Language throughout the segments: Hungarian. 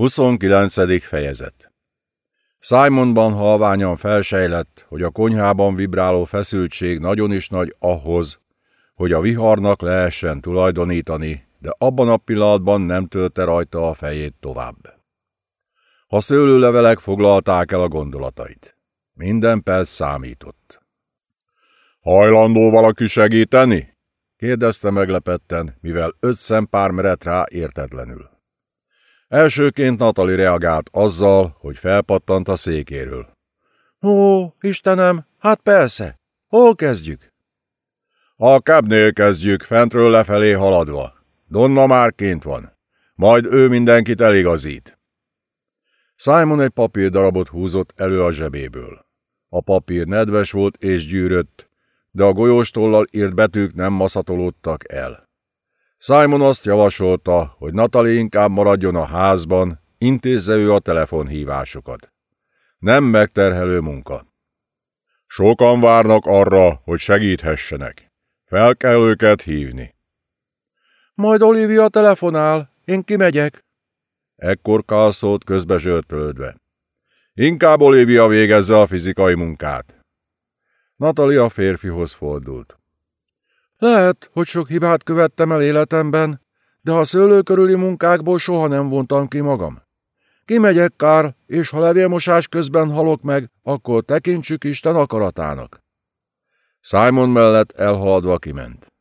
29. fejezet Simonban halványan felsejlett, hogy a konyhában vibráló feszültség nagyon is nagy ahhoz, hogy a viharnak lehessen tulajdonítani, de abban a pillanatban nem tölte rajta a fejét tovább. A szőlőlevelek foglalták el a gondolatait. Minden perc számított. Hajlandó valaki segíteni? kérdezte meglepetten, mivel öt szempár merett rá értetlenül. Elsőként Natali reagált azzal, hogy felpattant a székéről. Ó, Istenem, hát persze. Hol kezdjük? A kebnél kezdjük, fentről lefelé haladva. Donna már kint van. Majd ő mindenkit eligazít. Simon egy papírdarabot húzott elő a zsebéből. A papír nedves volt és gyűrött, de a golyóstollal írt betűk nem maszatolódtak el. Simon azt javasolta, hogy Natalie inkább maradjon a házban, intézze ő a telefonhívásokat. Nem megterhelő munka. Sokan várnak arra, hogy segíthessenek. Fel kell őket hívni. Majd Olivia telefonál, én kimegyek. Ekkor kalszolt közbe zsörtölődve. Inkább Olivia végezze a fizikai munkát. Natalia férfihoz fordult. Lehet, hogy sok hibát követtem el életemben, de a szőlő körüli munkákból soha nem vontam ki magam. Kimegyek, Kár, és ha levélmosás közben halok meg, akkor tekintsük Isten akaratának. Simon mellett elhaladva kiment.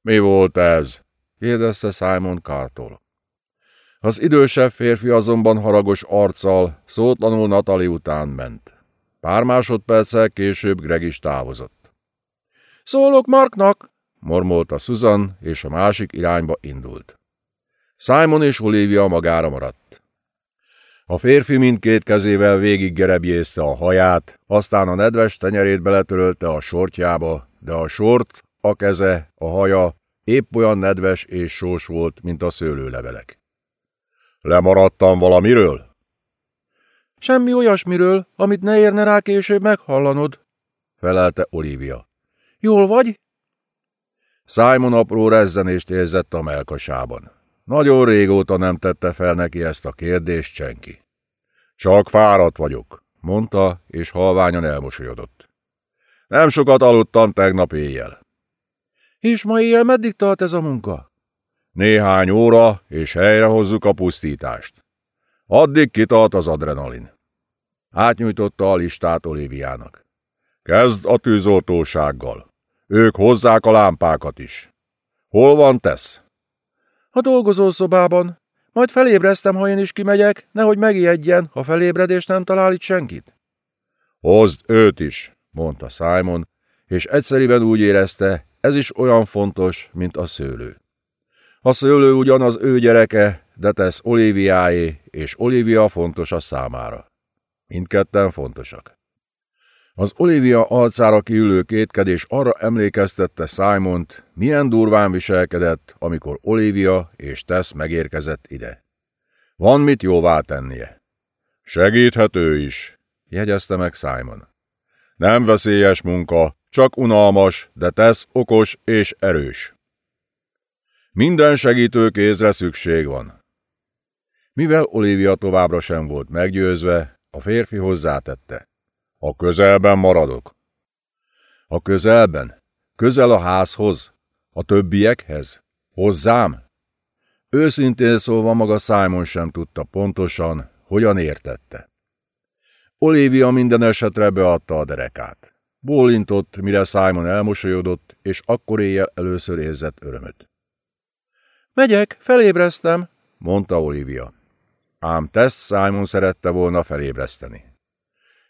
Mi volt ez? kérdezte Simon Kártól. Az idősebb férfi azonban haragos arccal, szótlanul Natali után ment. Pár másodperccel később Greg is távozott. Szólok Marknak, mormolta Susan, és a másik irányba indult. Simon és Olivia magára maradt. A férfi mindkét kezével végig gerebjézte a haját, aztán a nedves tenyerét beletörölte a sortjába, de a sort, a keze, a haja épp olyan nedves és sós volt, mint a szőlőlevelek. Lemaradtam valamiről? Semmi olyasmiről, amit ne érne rá később meghallanod, felelte Olivia. Jól vagy? Simon apró rezzenést érzett a melkasában. Nagyon régóta nem tette fel neki ezt a kérdést senki. Csak fáradt vagyok, mondta, és halványan elmosolyodott. Nem sokat aludtam tegnap éjjel. És ma éjjel meddig tart ez a munka? Néhány óra, és helyrehozzuk a pusztítást. Addig kitart az adrenalin. Átnyújtotta a listát Oliviának. Kezd a tűzoltósággal. Ők hozzák a lámpákat is. Hol van tesz? A dolgozószobában. Majd felébreztem, ha én is kimegyek, nehogy megijedjen, ha felébredés nem talál itt senkit. Hozd őt is, mondta Simon, és egyszeriben úgy érezte, ez is olyan fontos, mint a szőlő. A szőlő ugyan az ő gyereke, de tesz Oliviáé, és Olivia fontos a számára. Mindketten fontosak. Az Olivia arcára kiülő kétkedés arra emlékeztette Simont, milyen durván viselkedett, amikor Olivia és Tess megérkezett ide. Van mit jóvá tennie. Segíthető is, jegyezte meg Simon. Nem veszélyes munka, csak unalmas, de Tess okos és erős. Minden segítőkézre szükség van. Mivel Olivia továbbra sem volt meggyőzve, a férfi hozzátette. A közelben maradok. A közelben? Közel a házhoz? A többiekhez? Hozzám? Őszintén szólva maga Simon sem tudta pontosan, hogyan értette. Olivia minden esetre beadta a derekát. Bólintott, mire Simon elmosolyodott, és akkor éjjel először érzett örömöt. Megyek, felébreztem, mondta Olivia. Ám Tess Simon szerette volna felébreszteni.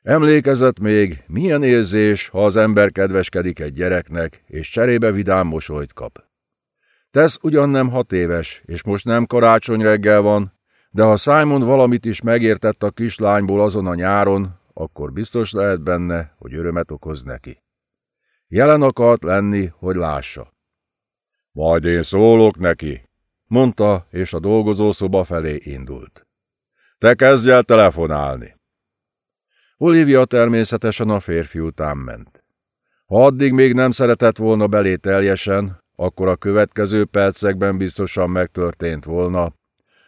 Emlékezett még, milyen érzés, ha az ember kedveskedik egy gyereknek, és cserébe vidám mosolyt kap. Tesz ugyan nem hat éves, és most nem karácsony reggel van, de ha Simon valamit is megértett a kislányból azon a nyáron, akkor biztos lehet benne, hogy örömet okoz neki. Jelen akart lenni, hogy lássa. Majd én szólok neki, mondta, és a dolgozószoba felé indult. Te kezdj el telefonálni. Olivia természetesen a férfi után ment. Ha addig még nem szeretett volna belé teljesen, akkor a következő percekben biztosan megtörtént volna,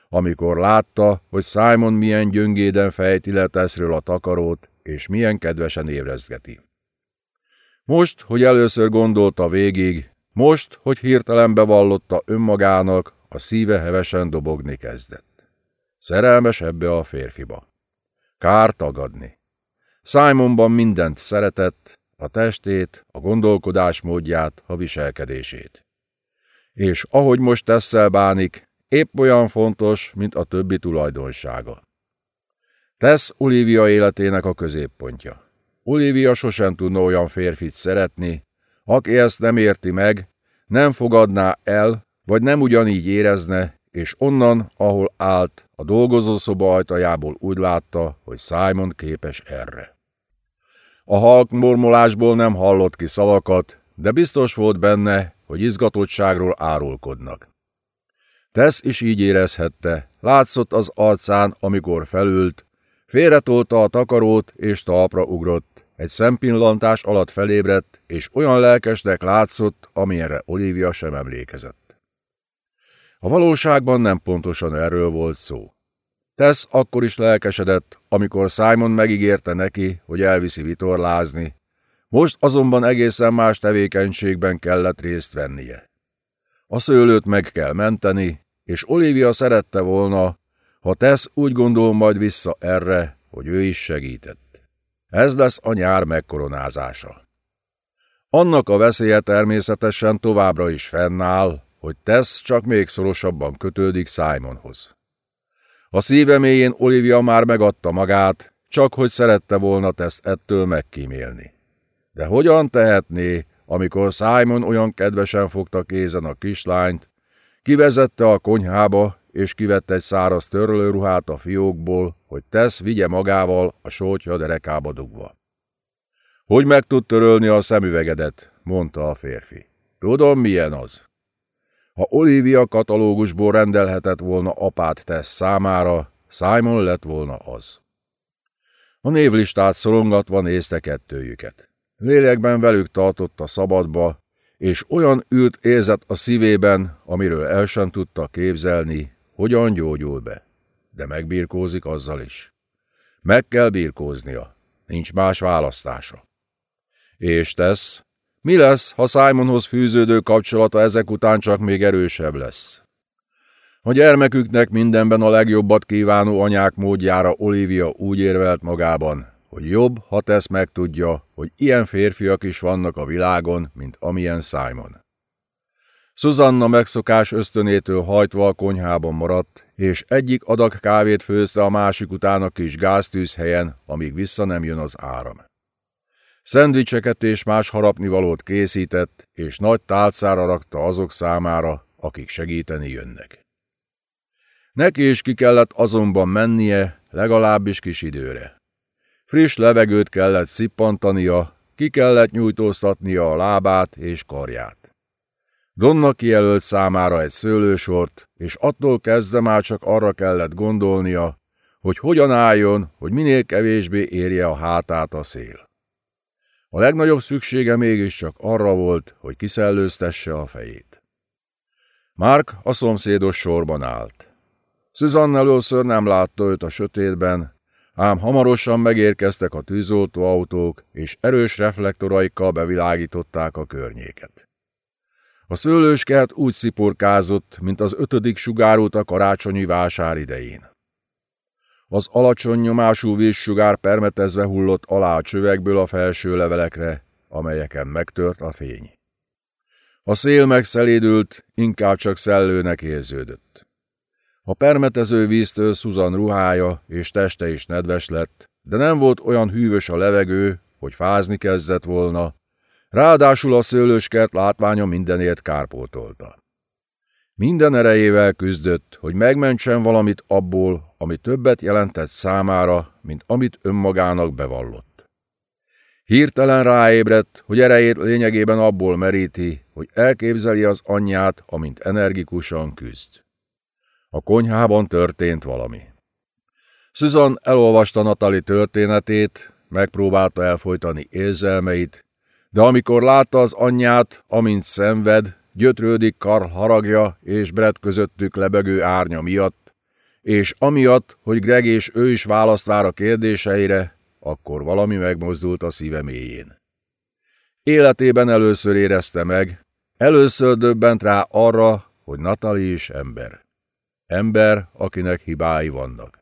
amikor látta, hogy Simon milyen gyöngéden fejti le Teszről a takarót, és milyen kedvesen ébrezgeti. Most, hogy először gondolta végig, most, hogy hirtelen bevallotta önmagának, a szíve hevesen dobogni kezdett. Szerelmes ebbe a férfiba. Kár tagadni. Simonban mindent szeretett, a testét, a gondolkodásmódját, a viselkedését. És ahogy most tesszel bánik, épp olyan fontos, mint a többi tulajdonsága. Tesz Olivia életének a középpontja. Olivia sosem tudna olyan férfit szeretni, aki ezt nem érti meg, nem fogadná el, vagy nem ugyanígy érezne, és onnan, ahol állt, a dolgozószoba ajtajából úgy látta, hogy Simon képes erre. A halk mormolásból nem hallott ki szavakat, de biztos volt benne, hogy izgatottságról árulkodnak. Tesz is így érezhette, látszott az arcán, amikor felült, félretolta a takarót és talpra ugrott, egy szempillantás alatt felébredt, és olyan lelkesnek látszott, amilyenre Olivia sem emlékezett. A valóságban nem pontosan erről volt szó. Tess akkor is lelkesedett, amikor Simon megígérte neki, hogy elviszi vitorlázni, most azonban egészen más tevékenységben kellett részt vennie. A szőlőt meg kell menteni, és Olivia szerette volna, ha Tess úgy gondol majd vissza erre, hogy ő is segített. Ez lesz a nyár megkoronázása. Annak a veszélye természetesen továbbra is fennáll, hogy Tess csak még szorosabban kötődik Simonhoz. A szíve mélyén Olivia már megadta magát, csak hogy szerette volna Tess ettől megkímélni. De hogyan tehetné, amikor Simon olyan kedvesen fogta kézen a kislányt, kivezette a konyhába, és kivette egy száraz törlőruhát a fiókból, hogy tesz vigye magával a sótja derekába dugva. Hogy meg tud törölni a szemüvegedet, mondta a férfi. Tudom, milyen az. Ha Olivia katalógusból rendelhetett volna apát tesz számára, Simon lett volna az. A névlistát szorongatva nézte kettőjüket. Lélekben velük tartotta szabadba, és olyan ült érzett a szívében, amiről el sem tudta képzelni, hogyan gyógyul be. De megbírkózik azzal is. Meg kell birkóznia, nincs más választása. És tesz, mi lesz, ha Simonhoz fűződő kapcsolata ezek után csak még erősebb lesz? A gyermeküknek mindenben a legjobbat kívánó anyák módjára Olivia úgy érvelt magában, hogy jobb, ha tesz megtudja, hogy ilyen férfiak is vannak a világon, mint amilyen Simon. Susanna megszokás ösztönétől hajtva a konyhában maradt, és egyik adag kávét főzte a másik után a kis gáztűz helyen, amíg vissza nem jön az áram. Szendvicseket és más harapnivalót készített, és nagy tálcára rakta azok számára, akik segíteni jönnek. Neki is ki kellett azonban mennie, legalábbis kis időre. Friss levegőt kellett szippantania, ki kellett nyújtóztatnia a lábát és karját. Donna kijelölt számára egy szőlősort, és attól kezdve már csak arra kellett gondolnia, hogy hogyan álljon, hogy minél kevésbé érje a hátát a szél. A legnagyobb szüksége mégiscsak arra volt, hogy kiszellőztesse a fejét. Mark a szomszédos sorban állt. Susan először nem látta őt a sötétben, ám hamarosan megérkeztek a tűzoltóautók, és erős reflektoraikkal bevilágították a környéket. A szőlőskert úgy sziporkázott, mint az ötödik sugárút a karácsonyi vásár idején. Az alacsony nyomású vízsugár permetezve hullott alá a csövekből a felső levelekre, amelyeken megtört a fény. A szél megszelédült, inkább csak szellőnek érződött. A permetező víztől Susan ruhája és teste is nedves lett, de nem volt olyan hűvös a levegő, hogy fázni kezdett volna, ráadásul a szőlőskert látványa mindenért kárpótolta. Minden erejével küzdött, hogy megmentsen valamit abból, ami többet jelentett számára, mint amit önmagának bevallott. Hirtelen ráébredt, hogy erejét lényegében abból meríti, hogy elképzeli az anyját, amint energikusan küzd. A konyhában történt valami. Susan elolvasta Natali történetét, megpróbálta elfolytani érzelmeit, de amikor látta az anyját, amint szenved, gyötrődik Karl haragja és Brett közöttük lebegő árnya miatt, és amiatt, hogy Greg és ő is választ vár a kérdéseire, akkor valami megmozdult a szíve mélyén. Életében először érezte meg, először döbbent rá arra, hogy Natali is ember. Ember, akinek hibái vannak.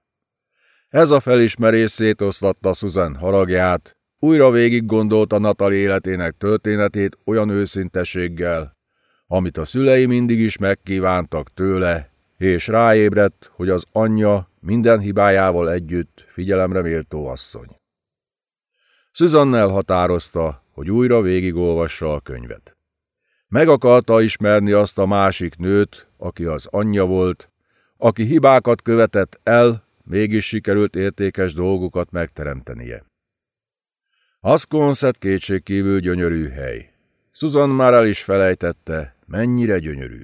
Ez a felismerés szétoszlatta Susan haragját, újra végig gondolta Natali életének történetét olyan őszintességgel, amit a szülei mindig is megkívántak tőle, és ráébredt, hogy az anyja minden hibájával együtt figyelemre méltó asszony. Susan elhatározta, hogy újra végigolvassa a könyvet. Meg akarta ismerni azt a másik nőt, aki az anyja volt, aki hibákat követett el, mégis sikerült értékes dolgokat megteremtenie. Asconset kétségkívül gyönyörű hely. Susan már el is felejtette, mennyire gyönyörű.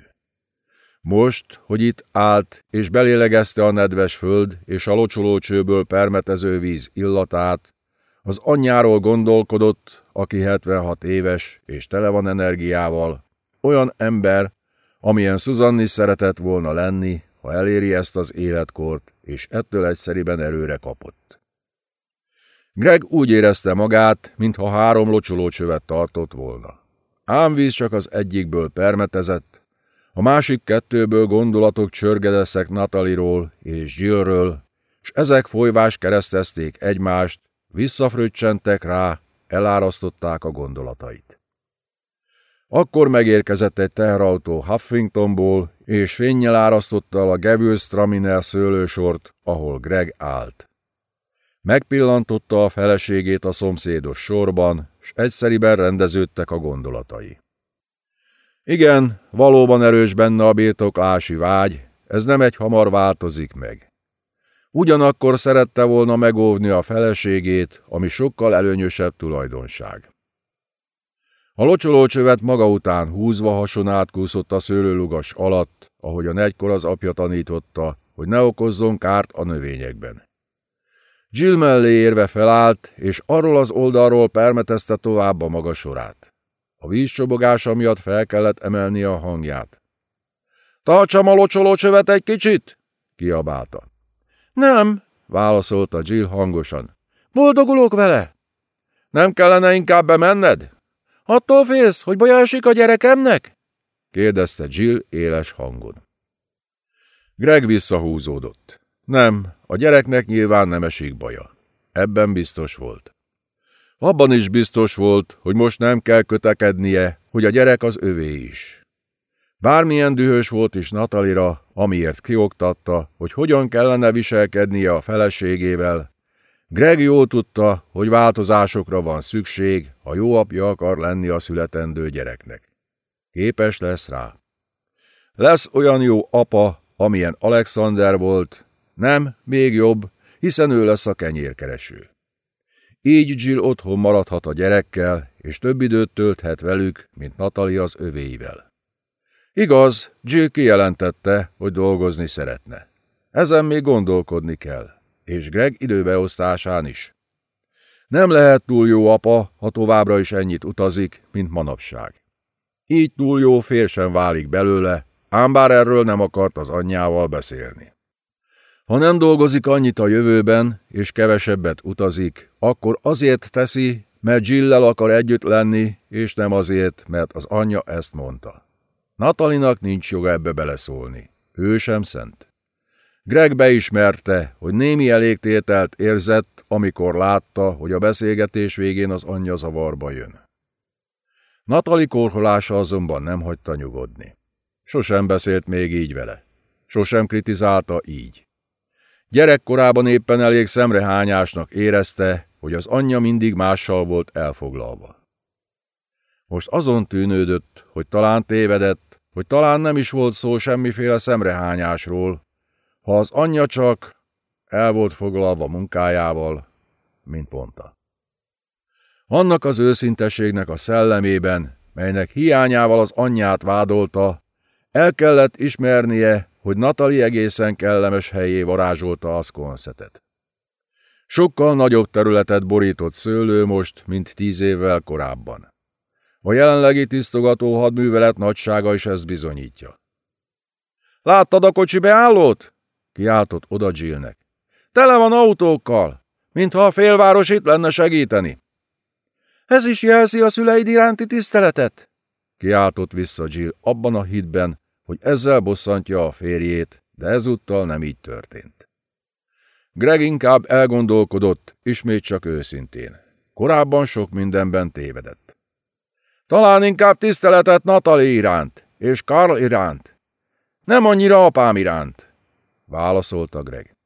Most, hogy itt állt, és belélegezte a nedves föld és a locsolócsőből permetező víz illatát, az anyjáról gondolkodott, aki 76 éves és tele van energiával, olyan ember, amilyen Susanni szeretett volna lenni, ha eléri ezt az életkort, és ettől egyszeriben erőre kapott. Greg úgy érezte magát, mintha három locsolócsövet tartott volna. Ámvíz csak az egyikből permetezett, a másik kettőből gondolatok csörgedeszek Nataliról és Jillről, és ezek folyvás keresztezték egymást, visszafröccsentek rá, elárasztották a gondolatait. Akkor megérkezett egy teherautó Huffingtonból, és fényjel árasztotta a Gevül Straminer szőlősort, ahol Greg állt. Megpillantotta a feleségét a szomszédos sorban, s egyszeriben rendeződtek a gondolatai. Igen, valóban erős benne a birtoklási vágy, ez nem egy hamar változik meg. Ugyanakkor szerette volna megóvni a feleségét, ami sokkal előnyösebb tulajdonság. A locsolócsövet maga után húzva hason átkúszott a szőlőlugas alatt, ahogy a negykor az apja tanította, hogy ne okozzon kárt a növényekben. Jill mellé érve felállt, és arról az oldalról permetezte tovább a maga sorát. A vízcsobogása miatt fel kellett emelni a hangját. – Tartsam a locsolócsövet egy kicsit! – kiabálta. – Nem! – válaszolta Jill hangosan. – Boldogulok vele! – Nem kellene inkább bemenned? – Attól félsz, hogy baj esik a gyerekemnek? – kérdezte Jill éles hangon. Greg visszahúzódott. Nem, a gyereknek nyilván nem esik baja. Ebben biztos volt. Abban is biztos volt, hogy most nem kell kötekednie, hogy a gyerek az övé is. Bármilyen dühös volt is Natalira, amiért kioktatta, hogy hogyan kellene viselkednie a feleségével, Greg jól tudta, hogy változásokra van szükség, ha jó apja akar lenni a születendő gyereknek. Képes lesz rá. Lesz olyan jó apa, amilyen Alexander volt, nem, még jobb, hiszen ő lesz a kenyérkereső. Így Jill otthon maradhat a gyerekkel, és több időt tölthet velük, mint Natalie az övéivel. Igaz, Jill kijelentette, hogy dolgozni szeretne. Ezen még gondolkodni kell, és Greg időbeosztásán is. Nem lehet túl jó apa, ha továbbra is ennyit utazik, mint manapság. Így túl jó fér sem válik belőle, ám bár erről nem akart az anyjával beszélni. Ha nem dolgozik annyit a jövőben, és kevesebbet utazik, akkor azért teszi, mert Jillel akar együtt lenni, és nem azért, mert az anyja ezt mondta. Natalinak nincs joga ebbe beleszólni. Ő sem szent. Greg beismerte, hogy némi elégtételt érzett, amikor látta, hogy a beszélgetés végén az anyja zavarba jön. Natali korholása azonban nem hagyta nyugodni. Sosem beszélt még így vele. Sosem kritizálta így. Gyerekkorában éppen elég szemrehányásnak érezte, hogy az anyja mindig mással volt elfoglalva. Most azon tűnődött, hogy talán tévedett, hogy talán nem is volt szó semmiféle szemrehányásról, ha az anyja csak el volt foglalva munkájával, mint mondta. Annak az őszintességnek a szellemében, melynek hiányával az anyját vádolta, el kellett ismernie, hogy Natali egészen kellemes helyé varázsolta a szkonszetet. Sokkal nagyobb területet borított szőlő most, mint tíz évvel korábban. A jelenlegi tisztogató hadművelet nagysága is ezt bizonyítja. Láttad a kocsi beállót? kiáltott oda Jillnek. Tele van autókkal, mintha a félváros itt lenne segíteni. Ez is jelzi a szüleid iránti tiszteletet? Kiáltott vissza Jill abban a hitben, hogy ezzel bosszantja a férjét, de ezúttal nem így történt. Greg inkább elgondolkodott, ismét csak őszintén. Korábban sok mindenben tévedett. Talán inkább tiszteletet Natali iránt, és Karl iránt. Nem annyira apám iránt, válaszolta Greg.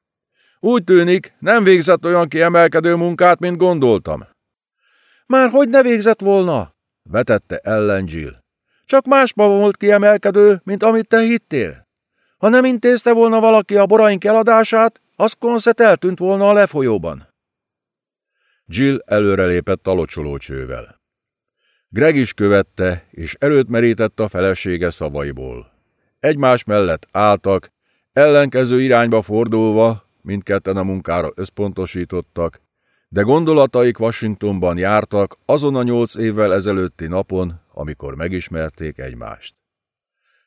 Úgy tűnik, nem végzett olyan kiemelkedő munkát, mint gondoltam. Már hogy ne végzett volna? vetette ellen Jill. Csak másban volt kiemelkedő, mint amit te hittél. Ha nem intézte volna valaki a boraink eladását, az konszet eltűnt volna a lefolyóban. Jill előrelépett a locsolócsővel. Greg is követte, és előtt merített a felesége szavaiból. Egymás mellett álltak, ellenkező irányba fordulva, mindketten a munkára összpontosítottak, de gondolataik Washingtonban jártak azon a nyolc évvel ezelőtti napon, amikor megismerték egymást.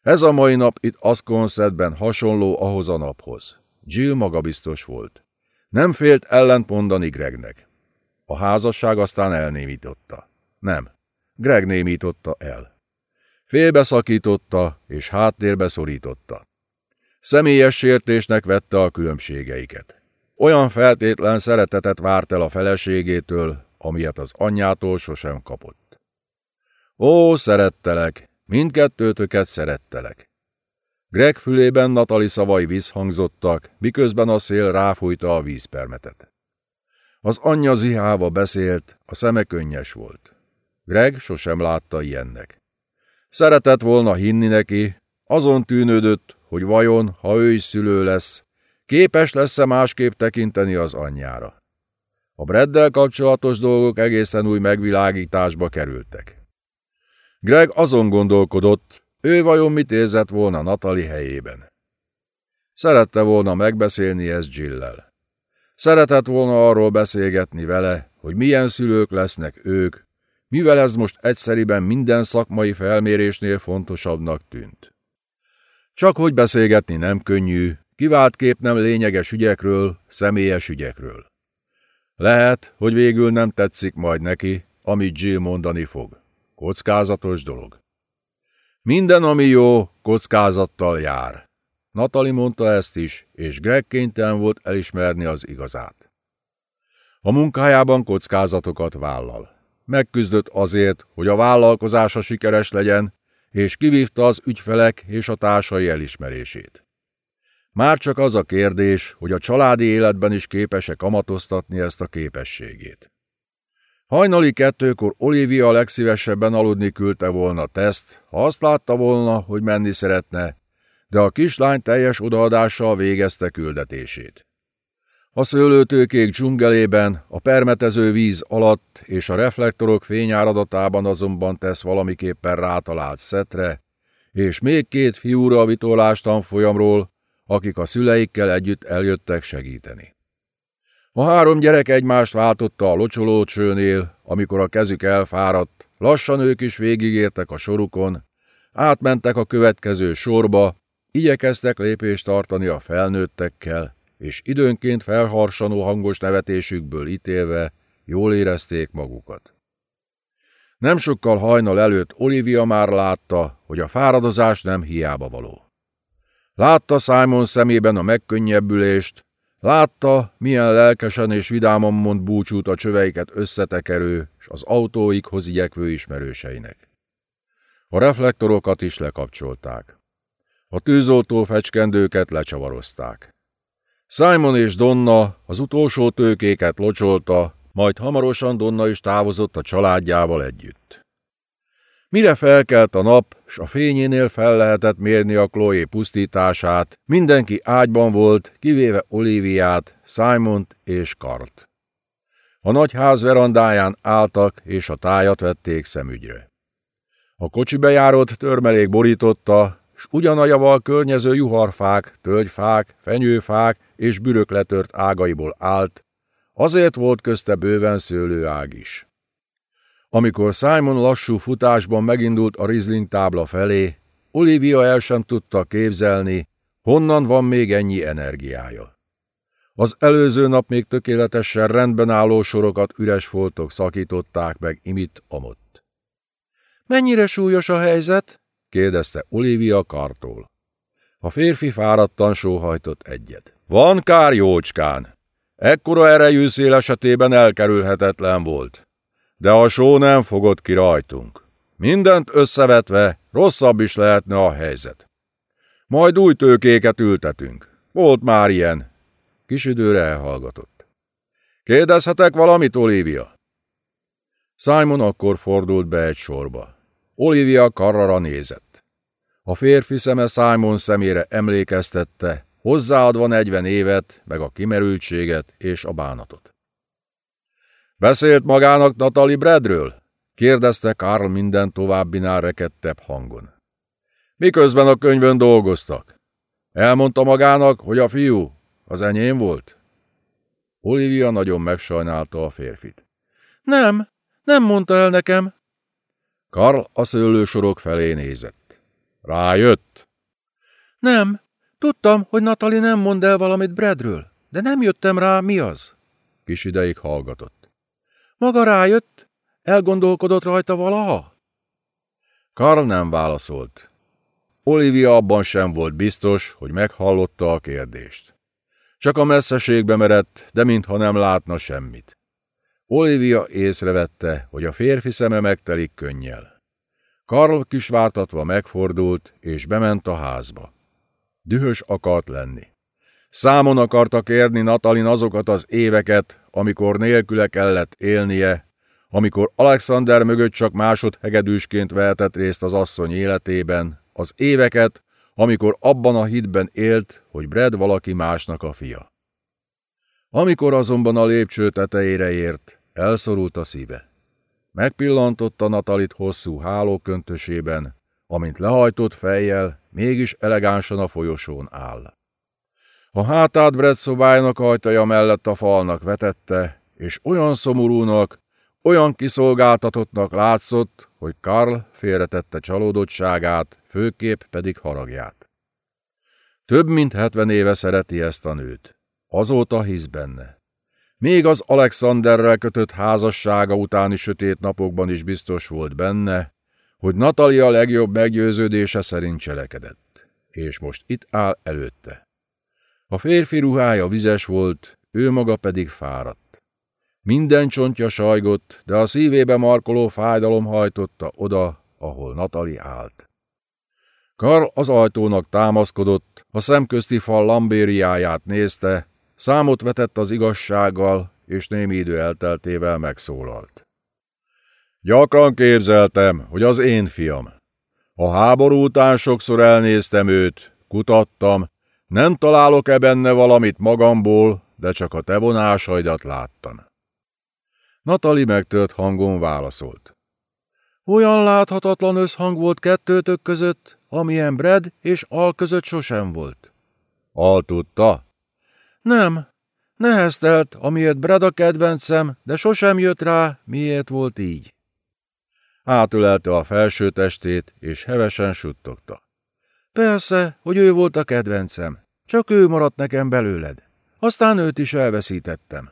Ez a mai nap itt Asconsetben hasonló ahhoz a naphoz. Jill magabiztos volt. Nem félt ellent mondani Gregnek. A házasság aztán elnémította. Nem, Greg némította el. Félbeszakította és háttérbe szorította. Személyes sértésnek vette a különbségeiket. Olyan feltétlen szeretetet várt el a feleségétől, amilyet az anyjától sosem kapott. Ó, szerettelek, mindkettőtöket szerettelek. Greg fülében Natali szavai visszhangzottak, miközben a szél ráfújta a vízpermetet. Az anyja ziháva beszélt, a szeme könnyes volt. Greg sosem látta ilyennek. Szeretett volna hinni neki, azon tűnődött, hogy vajon, ha ő is szülő lesz, képes lesz-e másképp tekinteni az anyjára. A Breddel kapcsolatos dolgok egészen új megvilágításba kerültek. Greg azon gondolkodott, ő vajon mit érzett volna Natali helyében. Szerette volna megbeszélni ezt Jill-lel. Szeretett volna arról beszélgetni vele, hogy milyen szülők lesznek ők, mivel ez most egyszeriben minden szakmai felmérésnél fontosabbnak tűnt. Csak hogy beszélgetni nem könnyű, kivált kép nem lényeges ügyekről, személyes ügyekről. Lehet, hogy végül nem tetszik majd neki, amit Jill mondani fog. Kockázatos dolog. Minden, ami jó, kockázattal jár. Natali mondta ezt is, és Greg kénytelen volt elismerni az igazát. A munkájában kockázatokat vállal. Megküzdött azért, hogy a vállalkozása sikeres legyen, és kivívta az ügyfelek és a társai elismerését. Már csak az a kérdés, hogy a családi életben is képes-e kamatoztatni ezt a képességét. Hajnali kettőkor Olivia legszívesebben aludni küldte volna teszt, ha azt látta volna, hogy menni szeretne, de a kislány teljes odaadással végezte küldetését. A szőlőtőkék dzsungelében, a permetező víz alatt és a reflektorok fényáradatában azonban tesz valamiképpen rátalált szetre, és még két fiúra a vitolás tanfolyamról, akik a szüleikkel együtt eljöttek segíteni. A három gyerek egymást váltotta a locsolócsőnél, amikor a kezük elfáradt, lassan ők is végigértek a sorukon, átmentek a következő sorba, igyekeztek lépést tartani a felnőttekkel, és időnként felharsanó hangos nevetésükből ítélve jól érezték magukat. Nem sokkal hajnal előtt Olivia már látta, hogy a fáradozás nem hiába való. Látta Simon szemében a megkönnyebbülést, látta, milyen lelkesen és vidáman mond búcsút a csöveiket összetekerő és az autóikhoz igyekvő ismerőseinek. A reflektorokat is lekapcsolták. A tűzoltó fecskendőket lecsavarozták. Simon és Donna az utolsó tőkéket locsolta, majd hamarosan Donna is távozott a családjával együtt. Mire felkelt a nap, s a fényénél fel lehetett mérni a Chloe pusztítását, mindenki ágyban volt, kivéve Oliviát, Simont és Kart. A nagy ház verandáján álltak, és a tájat vették szemügyre. A kocsi bejárót törmelék borította, s ugyanajaval környező juharfák, tölgyfák, fenyőfák és bürök letört ágaiból állt, azért volt közte bőven szőlőág is. Amikor Simon lassú futásban megindult a Rizling tábla felé, Olivia el sem tudta képzelni, Honnan van még ennyi energiája? Az előző nap még tökéletesen rendben álló sorokat üres foltok szakították meg imit amott. Mennyire súlyos a helyzet? kérdezte Olivia Kartól. A férfi fáradtan sóhajtott egyet. Van kár jócskán. Ekkora erejű szél esetében elkerülhetetlen volt. De a só nem fogott ki rajtunk. Mindent összevetve rosszabb is lehetne a helyzet. Majd új tőkéket ültetünk. Volt már ilyen. Kis időre elhallgatott. Kérdezhetek valamit, Olivia? Simon akkor fordult be egy sorba. Olivia karrara nézett. A férfi szeme Simon szemére emlékeztette, hozzáadva negyven évet, meg a kimerültséget és a bánatot. Beszélt magának Natali Bradről? kérdezte Karl minden továbbinál rekedtebb hangon. Miközben a könyvön dolgoztak. Elmondta magának, hogy a fiú az enyém volt? Olivia nagyon megsajnálta a férfit. Nem, nem mondta el nekem. Karl a szőlősorok felé nézett. Rájött? Nem, tudtam, hogy Natali nem mond el valamit Bradről, de nem jöttem rá, mi az. Kis ideig hallgatott. Maga rájött? Elgondolkodott rajta valaha? Karl nem válaszolt. Olivia abban sem volt biztos, hogy meghallotta a kérdést. Csak a messzeségbe merett, de mintha nem látna semmit. Olivia észrevette, hogy a férfi szeme megtelik könnyel. Karl kisvártatva megfordult, és bement a házba. Dühös akart lenni. Számon akarta kérni Natalin azokat az éveket, amikor nélküle kellett élnie, amikor Alexander mögött csak másodhegedűsként vehetett részt az asszony életében, az éveket, amikor abban a hitben élt, hogy Brad valaki másnak a fia. Amikor azonban a lépcső tetejére ért, elszorult a szíve. Megpillantotta Natalit hosszú hálóköntösében, amint lehajtott fejjel, mégis elegánsan a folyosón áll. A hátát Brad szobájának ajtaja mellett a falnak vetette, és olyan szomorúnak, olyan kiszolgáltatottnak látszott, hogy Karl félretette csalódottságát, főkép pedig haragját. Több mint hetven éve szereti ezt a nőt. Azóta hisz benne. Még az Alexanderrel kötött házassága utáni sötét napokban is biztos volt benne, hogy Natalia legjobb meggyőződése szerint cselekedett, és most itt áll előtte. A férfi ruhája vizes volt, ő maga pedig fáradt. Minden csontja sajgott, de a szívébe markoló fájdalom hajtotta oda, ahol Natali állt. Karl az ajtónak támaszkodott, a szemközti fal lambériáját nézte, számot vetett az igazsággal, és némi idő elteltével megszólalt. Gyakran képzeltem, hogy az én fiam. A háború után sokszor elnéztem őt, kutattam, nem találok-e benne valamit magamból, de csak a te vonásaidat láttam. Natali megtört hangon válaszolt. Olyan láthatatlan összhang volt kettőtök között, amilyen Brad és Al között sosem volt. Al tudta? Nem. Neheztelt, amiért Brad a kedvencem, de sosem jött rá, miért volt így. Átülelte a felső testét, és hevesen suttogta. Persze, hogy ő volt a kedvencem. Csak ő maradt nekem belőled. Aztán őt is elveszítettem.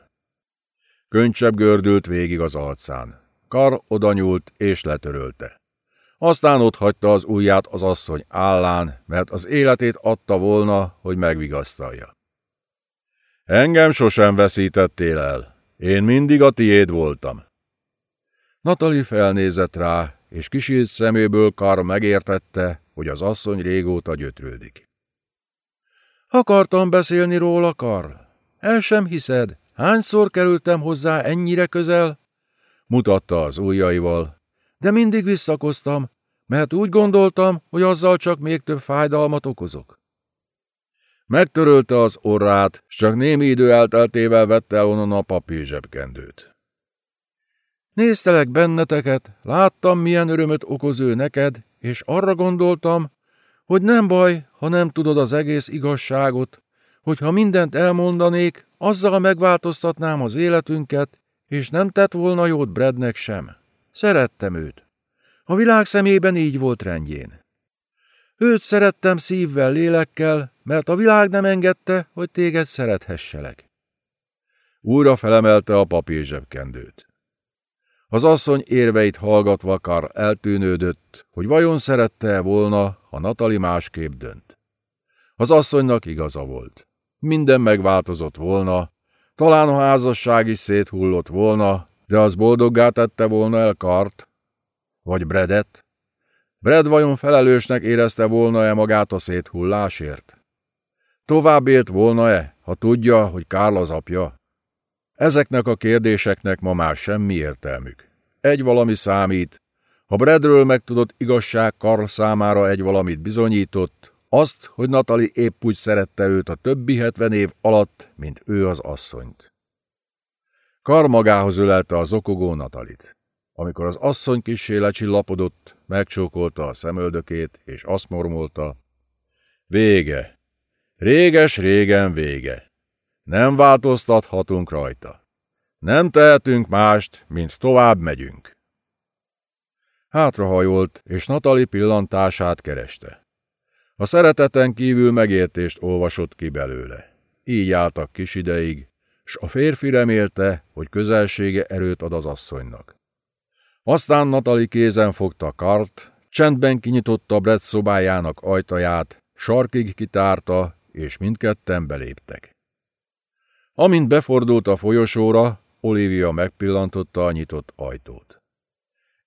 Könycsebb gördült végig az arcán. Kar odanyúlt és letörölte. Aztán ott hagyta az ujját az asszony állán, mert az életét adta volna, hogy megvigasztalja. Engem sosem veszítettél el. Én mindig a tiéd voltam. Natali felnézett rá, és kisírt szeméből Kar megértette, hogy az asszony régóta gyötrődik. Akartam beszélni róla, Karl. El sem hiszed, hányszor kerültem hozzá ennyire közel? Mutatta az ujjaival. De mindig visszakoztam, mert úgy gondoltam, hogy azzal csak még több fájdalmat okozok. Megtörölte az orrát, s csak némi idő elteltével vette onnan a papír zsebkendőt. Néztelek benneteket, láttam, milyen örömöt okoz ő neked, és arra gondoltam, hogy nem baj, ha nem tudod az egész igazságot, hogyha mindent elmondanék, azzal megváltoztatnám az életünket, és nem tett volna jót Bradnek sem. Szerettem őt. A világ szemében így volt rendjén. Őt szerettem szívvel, lélekkel, mert a világ nem engedte, hogy téged szerethesselek. Újra felemelte a papír zsebkendőt. Az asszony érveit hallgatva Kar eltűnődött, hogy vajon szerette -e volna, ha Natali másképp dönt. Az asszonynak igaza volt. Minden megváltozott volna, talán a házasság is széthullott volna, de az boldoggá tette volna el Kart, vagy Bredet. Bred vajon felelősnek érezte volna-e magát a széthullásért? Tovább élt volna-e, ha tudja, hogy Kárl az apja? Ezeknek a kérdéseknek ma már semmi értelmük. Egy valami számít. Ha Bredről megtudott igazság Karl számára egy valamit bizonyított, azt, hogy Natali épp úgy szerette őt a többi hetven év alatt, mint ő az asszonyt. Kar magához ölelte a zokogó Natalit. Amikor az asszony kissé lecsillapodott, megcsókolta a szemöldökét, és azt mormolta, Vége! Réges-régen vége! Nem változtathatunk rajta. Nem tehetünk mást, mint tovább megyünk. Hátrahajolt, és Natali pillantását kereste. A szereteten kívül megértést olvasott ki belőle. Így álltak kis ideig, s a férfi remélte, hogy közelsége erőt ad az asszonynak. Aztán Natali kézen fogta kart, csendben kinyitotta Brett szobájának ajtaját, sarkig kitárta, és mindketten beléptek. Amint befordult a folyosóra, Olivia megpillantotta a nyitott ajtót.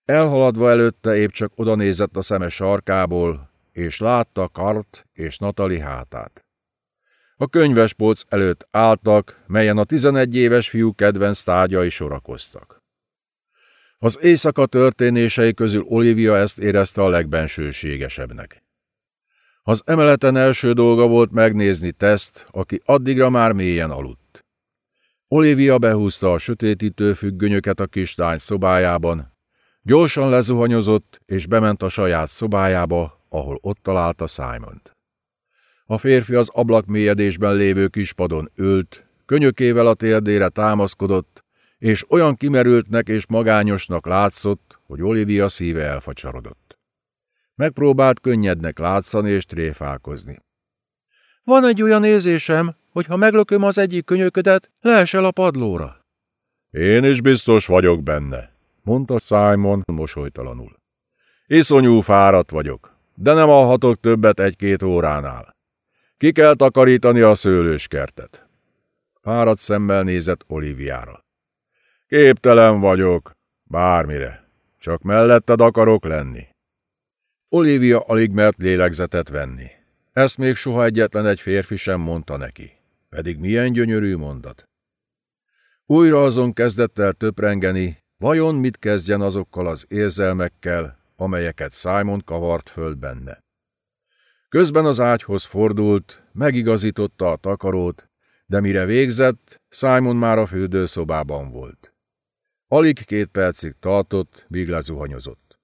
Elhaladva előtte épp csak odanézett a szeme sarkából, és látta Kart és Natali hátát. A könyvespolc előtt álltak, melyen a tizenegy éves fiú kedvenc tárgyai sorakoztak. Az éjszaka történései közül Olivia ezt érezte a legbensőségesebbnek. Az emeleten első dolga volt megnézni Teszt, aki addigra már mélyen aludt. Olivia behúzta a sötétítő függönyöket a kislány szobájában, gyorsan lezuhanyozott és bement a saját szobájába, ahol ott találta Simont. A férfi az ablak mélyedésben lévő kispadon ült, könyökével a térdére támaszkodott, és olyan kimerültnek és magányosnak látszott, hogy Olivia szíve elfacsarodott. Megpróbált könnyednek látszani és tréfálkozni. Van egy olyan érzésem, hogy ha meglököm az egyik könyöködet, leesel a padlóra. Én is biztos vagyok benne, mondta Simon mosolytalanul. Iszonyú fáradt vagyok, de nem alhatok többet egy-két óránál. Ki kell takarítani a szőlőskertet. Fáradt szemmel nézett Oliviára. Képtelen vagyok, bármire, csak melletted akarok lenni. Olivia alig mert lélegzetet venni. Ezt még soha egyetlen egy férfi sem mondta neki. Pedig milyen gyönyörű mondat. Újra azon kezdett el töprengeni, vajon mit kezdjen azokkal az érzelmekkel, amelyeket Simon kavart föl benne. Közben az ágyhoz fordult, megigazította a takarót, de mire végzett, Simon már a fürdőszobában volt. Alig két percig tartott, míg lezuhanyozott.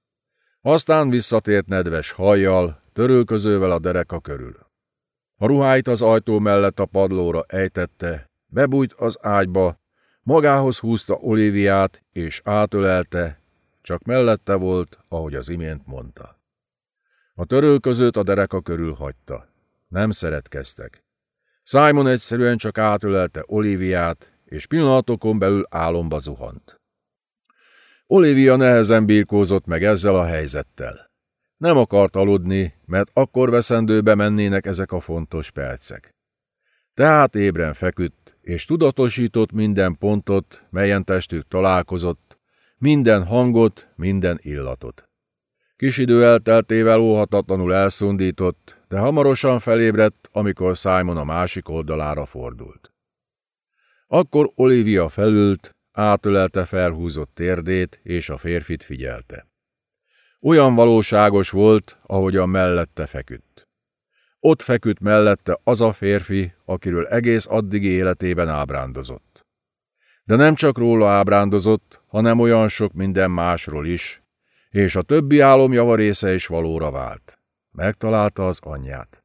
Aztán visszatért nedves hajjal, törülközővel a dereka körül. A ruháit az ajtó mellett a padlóra ejtette, bebújt az ágyba, magához húzta Oliviát és átölelte, csak mellette volt, ahogy az imént mondta. A törölközőt a dereka körül hagyta. Nem szeretkeztek. Simon egyszerűen csak átölelte Oliviát, és pillanatokon belül álomba zuhant. Olivia nehezen birkózott meg ezzel a helyzettel. Nem akart aludni, mert akkor veszendőbe mennének ezek a fontos percek. Tehát ébren feküdt, és tudatosított minden pontot, melyen testük találkozott, minden hangot, minden illatot. Kis idő elteltével óhatatlanul elszundított, de hamarosan felébredt, amikor Simon a másik oldalára fordult. Akkor Olivia felült, átölelte felhúzott térdét, és a férfit figyelte. Olyan valóságos volt, ahogyan mellette feküdt. Ott feküdt mellette az a férfi, akiről egész addigi életében ábrándozott. De nem csak róla ábrándozott, hanem olyan sok minden másról is, és a többi álom javarésze is valóra vált. Megtalálta az anyját.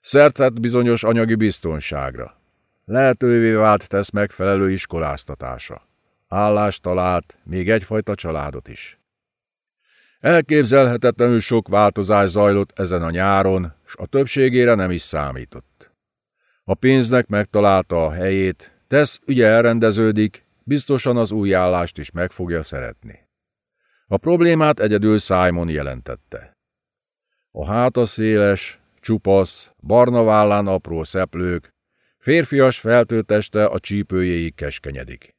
Szertett bizonyos anyagi biztonságra. Lehetővé vált tesz megfelelő iskoláztatása. Állást talált, még egyfajta családot is. Elképzelhetetlenül sok változás zajlott ezen a nyáron, s a többségére nem is számított. A pénznek megtalálta a helyét, tesz ügye elrendeződik, biztosan az új állást is meg fogja szeretni. A problémát egyedül Simon jelentette. A háta széles, csupasz, barna vállán apró szeplők, férfias feltőteste a csípőjéig keskenyedik.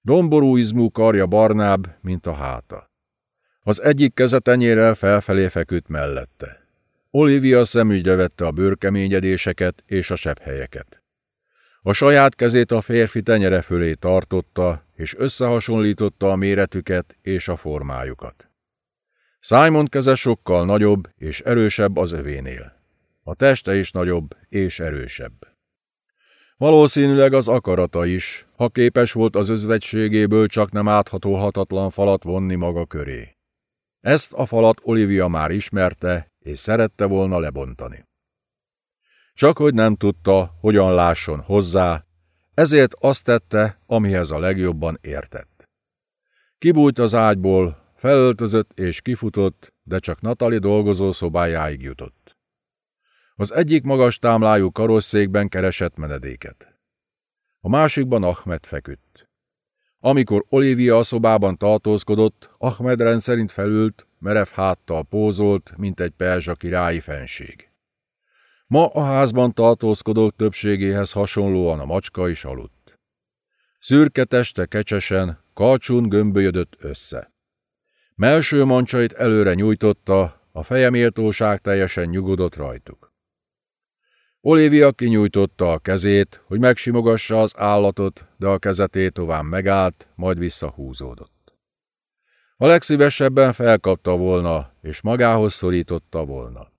Domború izmú karja barnább, mint a háta. Az egyik keze tenyérrel felfelé feküdt mellette. Olivia szemügyre vette a bőrkeményedéseket és a sebhelyeket. A saját kezét a férfi tenyere fölé tartotta, és összehasonlította a méretüket és a formájukat. Simon keze sokkal nagyobb és erősebb az övénél. A teste is nagyobb és erősebb. Valószínűleg az akarata is, ha képes volt az özvegységéből csak nem áthatóhatatlan falat vonni maga köré. Ezt a falat Olivia már ismerte, és szerette volna lebontani. Csak hogy nem tudta, hogyan lásson hozzá, ezért azt tette, amihez a legjobban értett. Kibújt az ágyból, felöltözött és kifutott, de csak Natali dolgozó szobájáig jutott. Az egyik magas támlájú karosszékben keresett menedéket. A másikban Ahmed feküdt. Amikor Olivia a szobában tartózkodott, Ahmed rendszerint felült, merev háttal pózolt, mint egy perzsa királyi fenség. Ma a házban tartózkodók többségéhez hasonlóan a macska is aludt. Szürke teste kecsesen, kalcsún gömbölyödött össze. Melső mancsait előre nyújtotta, a feje méltóság teljesen nyugodott rajtuk. Olivia kinyújtotta a kezét, hogy megsimogassa az állatot, de a kezetét tovább megállt, majd visszahúzódott. A legszívesebben felkapta volna, és magához szorította volna.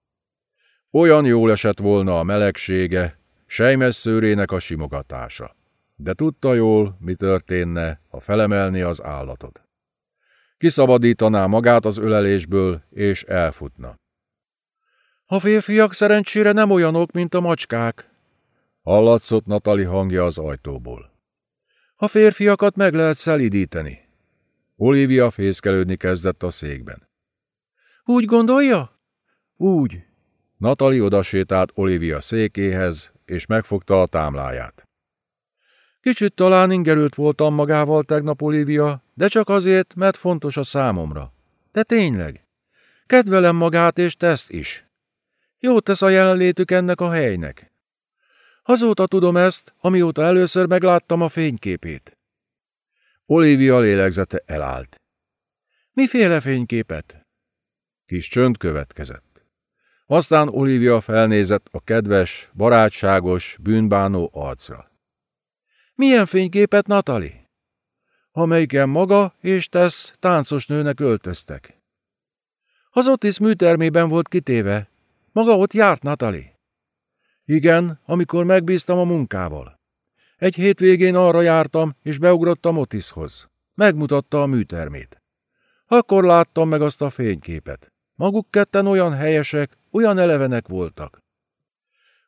Olyan jól esett volna a melegsége, sejmes szőrének a simogatása. De tudta jól, mi történne, ha felemelni az állatot. Kiszabadítaná magát az ölelésből, és elfutna. A férfiak szerencsére nem olyanok, mint a macskák, hallatszott Natali hangja az ajtóból. A férfiakat meg lehet szelidíteni. Olivia fészkelődni kezdett a székben. Úgy gondolja? Úgy. Natali odasétált Olivia székéhez, és megfogta a támláját. Kicsit talán ingerült voltam magával tegnap, Olivia, de csak azért, mert fontos a számomra. De tényleg. Kedvelem magát és tesz is. Jót tesz a jelenlétük ennek a helynek. Azóta tudom ezt, amióta először megláttam a fényképét. Olivia lélegzete elállt. Miféle fényképet? Kis csönd következett. Aztán Olivia felnézett a kedves, barátságos, bűnbánó arcra. Milyen fényképet, Natali? Amelyiken maga és tesz táncos nőnek öltöztek. Az Otis műtermében volt kitéve. Maga ott járt, Natali? Igen, amikor megbíztam a munkával. Egy hétvégén arra jártam, és beugrottam Otishoz. Megmutatta a műtermét. Akkor láttam meg azt a fényképet. Maguk ketten olyan helyesek, olyan elevenek voltak.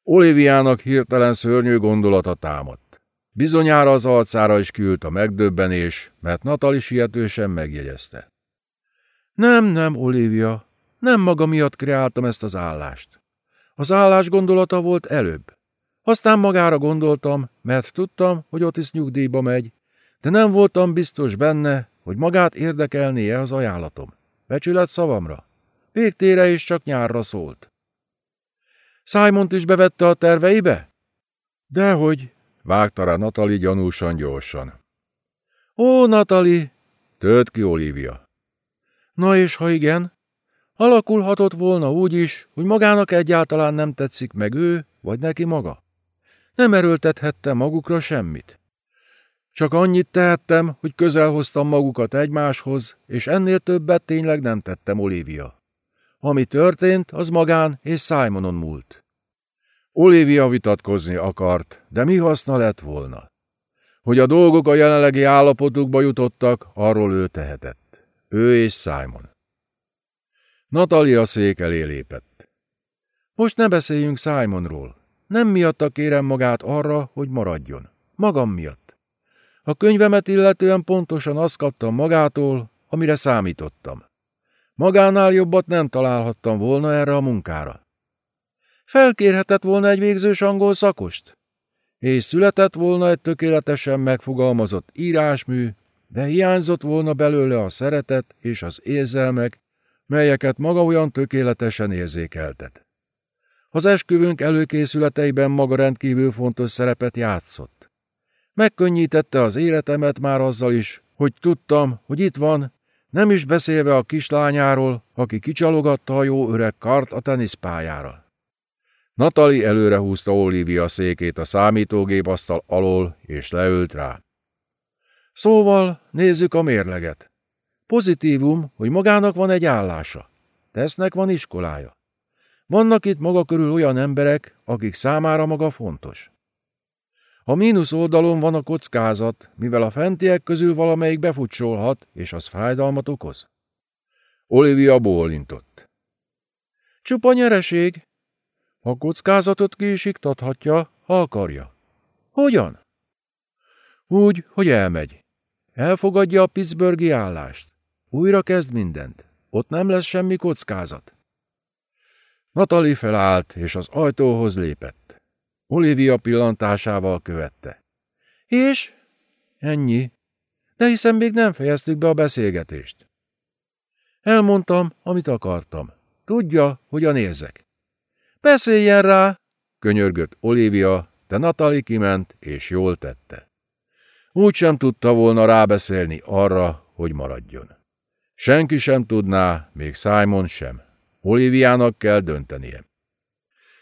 Oliviának hirtelen szörnyű gondolata támadt. Bizonyára az arcára is küld a megdöbbenés, mert Natali sietősen megjegyezte. Nem, nem, Olivia, nem maga miatt kreáltam ezt az állást. Az állás gondolata volt előbb. Aztán magára gondoltam, mert tudtam, hogy Otis nyugdíjba megy, de nem voltam biztos benne, hogy magát érdekelnie az ajánlatom. Becsület szavamra. Végtére is csak nyárra szólt. Simont is bevette a terveibe? Dehogy, vágta rá Natali gyanúsan gyorsan. Ó, Natali! Tölt ki Olivia. Na és ha igen? Alakulhatott volna úgy is, hogy magának egyáltalán nem tetszik meg ő, vagy neki maga. Nem erőltethette magukra semmit. Csak annyit tehettem, hogy közel hoztam magukat egymáshoz, és ennél többet tényleg nem tettem, Olivia. Ami történt, az magán és Simonon múlt. Olivia vitatkozni akart, de mi haszna lett volna? Hogy a dolgok a jelenlegi állapotukba jutottak, arról ő tehetett. Ő és Simon. Natalia szék elé lépett. Most ne beszéljünk Simonról. Nem miatta kérem magát arra, hogy maradjon. Magam miatt. A könyvemet illetően pontosan azt kaptam magától, amire számítottam. Magánál jobbat nem találhattam volna erre a munkára. Felkérhetett volna egy végzős angol szakost? és született volna egy tökéletesen megfogalmazott írásmű, de hiányzott volna belőle a szeretet és az érzelmek, melyeket maga olyan tökéletesen érzékeltet. Az esküvőnk előkészületeiben maga rendkívül fontos szerepet játszott. Megkönnyítette az életemet már azzal is, hogy tudtam, hogy itt van, nem is beszélve a kislányáról, aki kicsalogatta a jó öreg kart a teniszpályára. Natali előre húzta Olivia székét a számítógép asztal alól, és leült rá. Szóval nézzük a mérleget. Pozitívum, hogy magának van egy állása. Tesznek van iskolája. Vannak itt maga körül olyan emberek, akik számára maga fontos. A mínusz oldalon van a kockázat, mivel a fentiek közül valamelyik befutsolhat, és az fájdalmat okoz. Olivia bólintott. Csupa nyereség. A kockázatot ki is iktathatja, ha akarja. Hogyan? Úgy, hogy elmegy. Elfogadja a Pittsburghi állást. Újra kezd mindent. Ott nem lesz semmi kockázat. Natali felállt, és az ajtóhoz lépett. Olivia pillantásával követte. És? Ennyi. De hiszen még nem fejeztük be a beszélgetést. Elmondtam, amit akartam. Tudja, hogyan érzek. Beszéljen rá, könyörgött Olivia, de Natali kiment, és jól tette. Úgy sem tudta volna rábeszélni arra, hogy maradjon. Senki sem tudná, még Simon sem. Oliviának kell döntenie.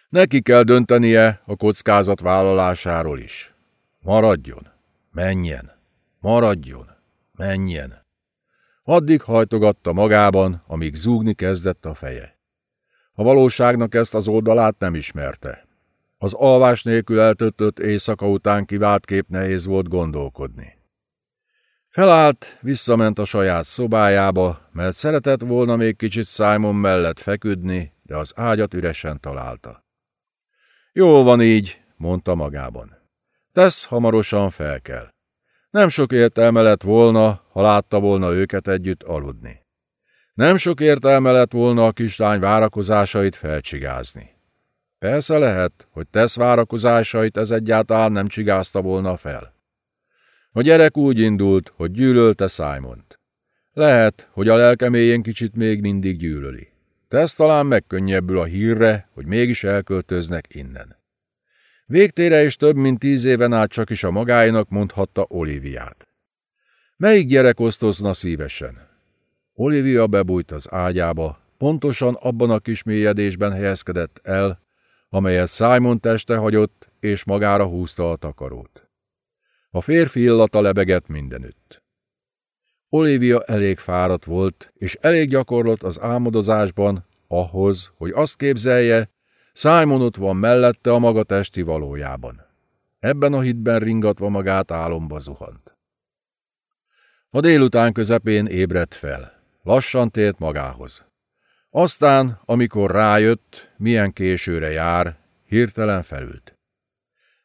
Neki kell döntenie a kockázat vállalásáról is. Maradjon, menjen, maradjon, menjen. Addig hajtogatta magában, amíg zúgni kezdett a feje. A valóságnak ezt az oldalát nem ismerte. Az alvás nélkül eltöltött éjszaka után kivált kép nehéz volt gondolkodni. Felállt, visszament a saját szobájába, mert szeretett volna még kicsit Simon mellett feküdni, de az ágyat üresen találta. Jó van így, mondta magában. Tesz hamarosan fel kell. Nem sok értelme lett volna, ha látta volna őket együtt aludni. Nem sok értelme lett volna a kislány várakozásait felcsigázni. Persze lehet, hogy tesz várakozásait ez egyáltalán nem csigázta volna fel. A gyerek úgy indult, hogy gyűlölte Simont. Lehet, hogy a lelkeméjén kicsit még mindig gyűlöli. Tesz talán megkönnyebbül a hírre, hogy mégis elköltöznek innen. Végtére is több mint tíz éven át csak is a magáinak mondhatta Oliviát. Melyik gyerek osztozna szívesen? Olivia bebújt az ágyába, pontosan abban a kis mélyedésben helyezkedett el, amelyet Simon teste hagyott, és magára húzta a takarót. A férfi illata lebegett mindenütt. Olivia elég fáradt volt, és elég gyakorlott az álmodozásban, ahhoz, hogy azt képzelje, Simon ott van mellette a maga testi valójában. Ebben a hitben ringatva magát álomba zuhant. A délután közepén ébredt fel. Lassan tért magához. Aztán, amikor rájött, milyen későre jár, hirtelen felült.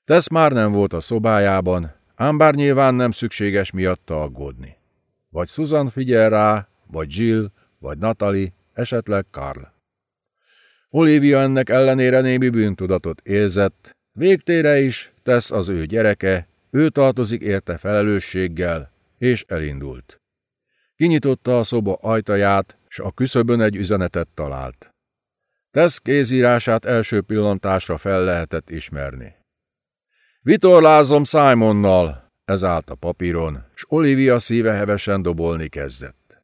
Tesz már nem volt a szobájában, ám bár nyilván nem szükséges miatta aggódni. Vagy Susan figyel rá, vagy Jill, vagy Natalie, esetleg Karl. Olivia ennek ellenére némi bűntudatot érzett, végtére is tesz az ő gyereke, ő tartozik érte felelősséggel, és elindult. Kinyitotta a szoba ajtaját, s a küszöbön egy üzenetet talált. Tesz kézírását első pillantásra fel lehetett ismerni. Vitorlázom Simonnal, ez állt a papíron, s Olivia szíve hevesen dobolni kezdett.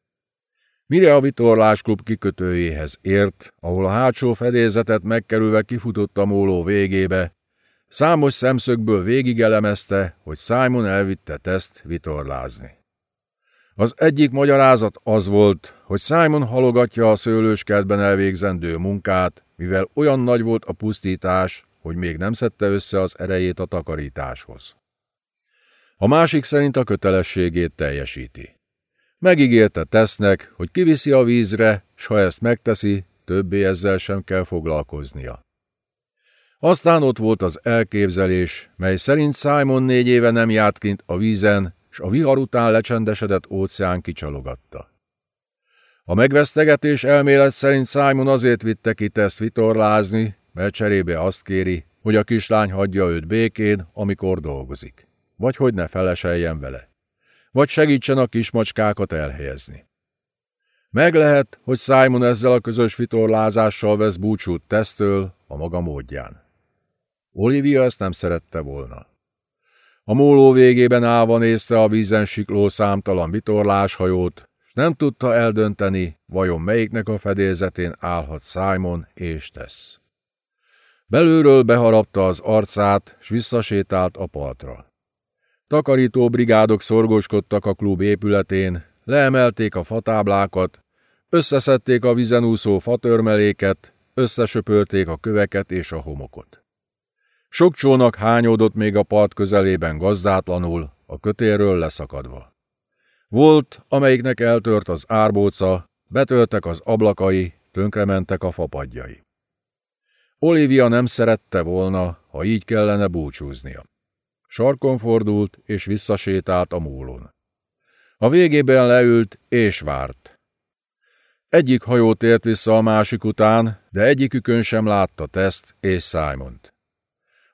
Mire a vitorlásklub kikötőjéhez ért, ahol a hátsó fedélzetet megkerülve kifutott a móló végébe, számos szemszögből végigelemezte, hogy Simon elvitte teszt vitorlázni. Az egyik magyarázat az volt, hogy Simon halogatja a szőlőskertben elvégzendő munkát, mivel olyan nagy volt a pusztítás, hogy még nem szedte össze az erejét a takarításhoz. A másik szerint a kötelességét teljesíti. Megígérte tesznek, hogy kiviszi a vízre, s ha ezt megteszi, többé ezzel sem kell foglalkoznia. Aztán ott volt az elképzelés, mely szerint Simon négy éve nem járt kint a vízen, s a vihar után lecsendesedett óceán kicsalogatta. A megvesztegetés elmélet szerint Simon azért vitte ki teszt vitorlázni, mert cserébe azt kéri, hogy a kislány hagyja őt békén, amikor dolgozik, vagy hogy ne feleseljen vele, vagy segítsen a kismacskákat elhelyezni. Meg lehet, hogy Simon ezzel a közös vitorlázással vesz búcsút tesztől a maga módján. Olivia ezt nem szerette volna. A móló végében állva nézte a vízen sikló számtalan vitorláshajót, s nem tudta eldönteni, vajon melyiknek a fedélzetén állhat Simon és tesz. Belülről beharapta az arcát, s visszasétált a partra. Takarító brigádok szorgoskodtak a klub épületén, leemelték a fatáblákat, összeszedték a vizen úszó fatörmeléket, összesöpölték a köveket és a homokot. Sok csónak hányódott még a part közelében gazdátlanul, a kötérről leszakadva. Volt, amelyiknek eltört az árbóca, betöltek az ablakai, tönkrementek a fapadjai. Olivia nem szerette volna, ha így kellene búcsúznia. Sarkon fordult, és visszasétált a múlon. A végében leült, és várt. Egyik hajó tért vissza a másik után, de egyikükön sem látta Teszt és Simont.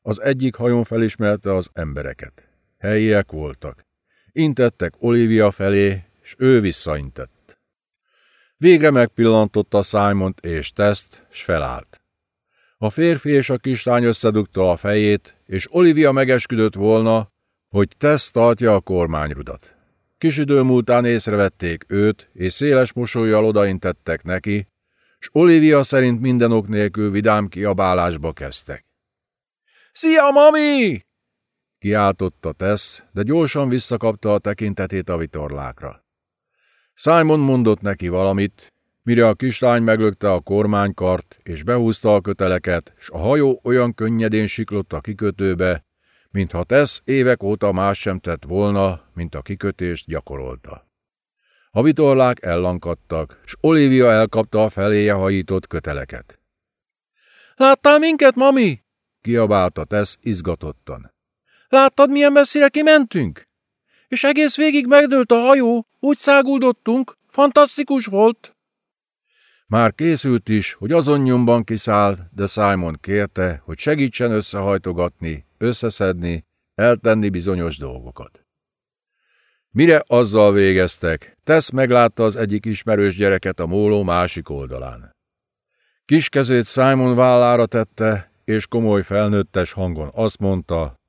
Az egyik hajón felismerte az embereket. Helyiek voltak. Intettek Olivia felé, és ő visszaintett. Végre megpillantotta Simont és Teszt, s felállt. A férfi és a kislány összedugta a fejét, és Olivia megesküdött volna, hogy Tess tartja a kormányrudat. Kis idő múltán észrevették őt, és széles mosolyjal odaintettek neki, s Olivia szerint minden ok nélkül vidám kiabálásba kezdtek. – Szia, mami! – kiáltotta Tess, de gyorsan visszakapta a tekintetét a vitorlákra. Simon mondott neki valamit, mire a kislány meglökte a kormánykart, és behúzta a köteleket, s a hajó olyan könnyedén siklott a kikötőbe, mintha tesz évek óta más sem tett volna, mint a kikötést gyakorolta. A vitorlák ellankadtak, s Olivia elkapta a feléje hajított köteleket. – Láttál minket, mami? – kiabálta Tess izgatottan. – Láttad, milyen messzire kimentünk? És egész végig megdőlt a hajó, úgy száguldottunk, fantasztikus volt! Már készült is, hogy azon nyomban kiszáll, de Simon kérte, hogy segítsen összehajtogatni, összeszedni, eltenni bizonyos dolgokat. Mire azzal végeztek, Tesz meglátta az egyik ismerős gyereket a móló másik oldalán. Kis kezét Simon vállára tette, és komoly felnőttes hangon azt mondta,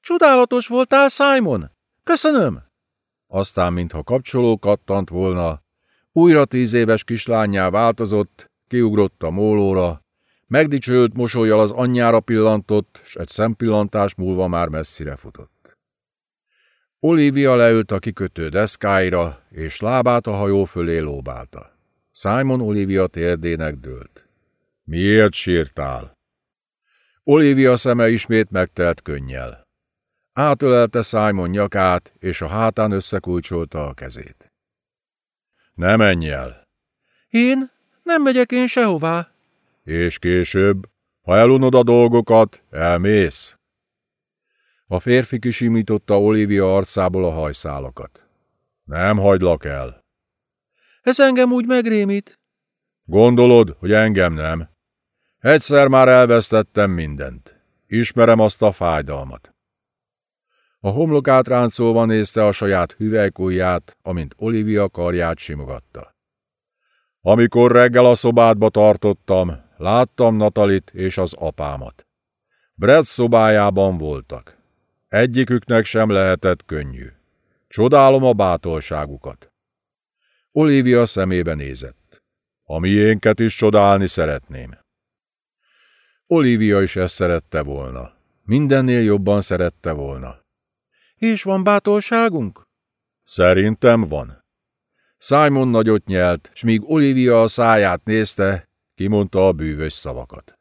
Csodálatos voltál, Simon! Köszönöm! Aztán, mintha kapcsoló kattant volna, újra tíz éves kislányjá változott, kiugrott a mólóra, megdicsőlt mosolyjal az anyjára pillantott, s egy szempillantás múlva már messzire futott. Olivia leült a kikötő deszkáira, és lábát a hajó fölé lóbálta. Simon Olivia térdének dőlt. Miért sírtál? Olivia szeme ismét megtelt könnyel. Átölelte Simon nyakát, és a hátán összekulcsolta a kezét. Ne menj el! Én? Nem megyek én sehová. És később, ha elunod a dolgokat, elmész. A férfi kisimította Olivia arcából a hajszálakat. Nem hagylak el. Ez engem úgy megrémít. Gondolod, hogy engem nem? Egyszer már elvesztettem mindent. Ismerem azt a fájdalmat. A homlokát ráncolva nézte a saját hüvelykujját, amint Olivia karját simogatta. Amikor reggel a szobádba tartottam, láttam Natalit és az apámat. Brett szobájában voltak. Egyiküknek sem lehetett könnyű. Csodálom a bátorságukat. Olivia szemébe nézett. A miénket is csodálni szeretném. Olivia is ezt szerette volna. Mindennél jobban szerette volna. És van bátorságunk? Szerintem van. Simon nagyot nyelt, s míg Olivia a száját nézte, kimondta a bűvös szavakat.